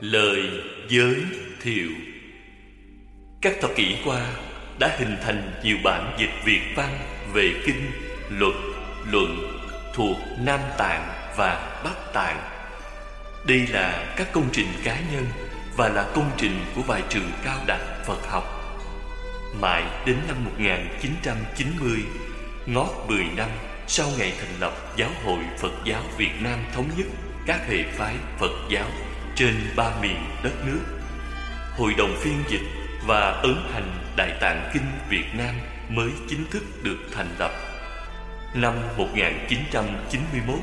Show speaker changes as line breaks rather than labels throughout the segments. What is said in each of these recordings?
Lời giới thiệu Các thập kỷ qua đã hình thành nhiều bản dịch Việt văn về kinh, luật, luận thuộc Nam Tạng và Bắc Tạng. Đây là các công trình cá nhân và là công trình của vài trường cao đẳng Phật học. Mãi đến năm 1990, ngót 10 năm sau ngày thành lập Giáo hội Phật giáo Việt Nam thống nhất các hệ phái Phật giáo trên ba miền đất nước. Hội đồng phiên dịch và ấn hành Đại Tạng Kinh Việt Nam mới chính thức được thành lập. Năm 1991,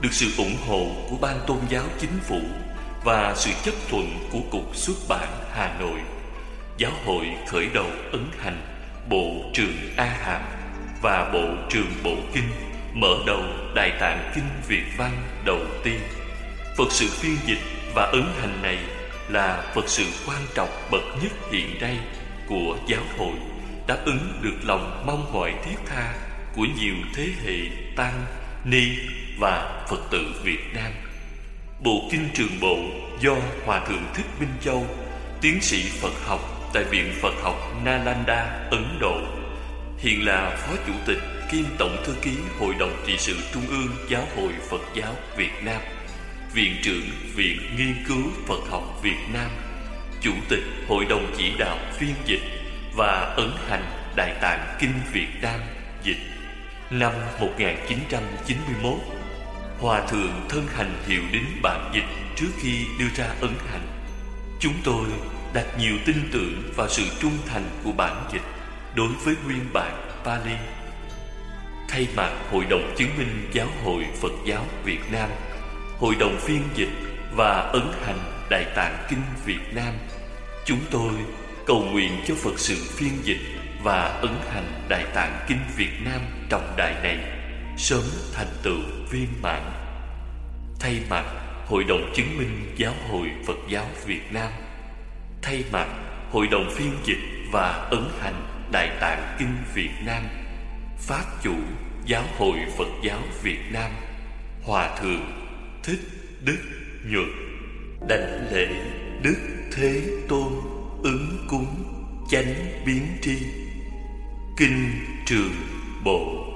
được sự ủng hộ của Ban Tôn giáo Chính phủ và sự chấp thuận của Cục xuất bản Hà Nội, Giáo hội khởi đầu ấn hành Bộ trường A Hàm và Bộ trường Bộ Kinh mở đầu Đại Tạng Kinh Việt Văn đầu tiên. Phật sự phiên dịch và ứng hành này là Phật sự quan trọng bậc nhất hiện nay của giáo hội đáp ứng được lòng mong mỏi thiết tha của nhiều thế hệ tăng, ni và Phật tử Việt Nam. Bộ Kinh Trường Bộ do Hòa Thượng Thích Minh Châu, tiến sĩ Phật học tại Viện Phật học Nalanda, Ấn Độ, hiện là Phó Chủ tịch kiêm Tổng Thư ký Hội đồng trị sự Trung ương Giáo hội Phật giáo Việt Nam Viện trưởng Viện Nghiên cứu Phật học Việt Nam, Chủ tịch Hội đồng chỉ đạo phiên dịch và ấn hành Đại tạng Kinh Việt Nam dịch Năm 1991 Hòa Thượng thân hành hiệu đính bản dịch trước khi đưa ra ấn hành. Chúng tôi đặt nhiều tin tưởng vào sự trung thành của bản dịch đối với nguyên bản Pali. Thay mặt Hội đồng chứng minh Giáo hội Phật giáo Việt Nam Hội đồng phiên dịch và ấn hành Đại tạng Kinh Việt Nam Chúng tôi cầu nguyện cho Phật sự phiên dịch và ấn hành Đại tạng Kinh Việt Nam trọng đại này sớm thành tựu viên mãn. Thay mặt Hội đồng chứng minh Giáo hội Phật giáo Việt Nam, Thay mặt Hội đồng phiên dịch và ấn hành Đại tạng Kinh Việt Nam, Pháp chủ Giáo hội Phật giáo Việt Nam, Hòa Thượng thích đức nhuận. Đảnh lễ đức thế tôn ứng cúng, chánh biến tri. Kinh trường bộ.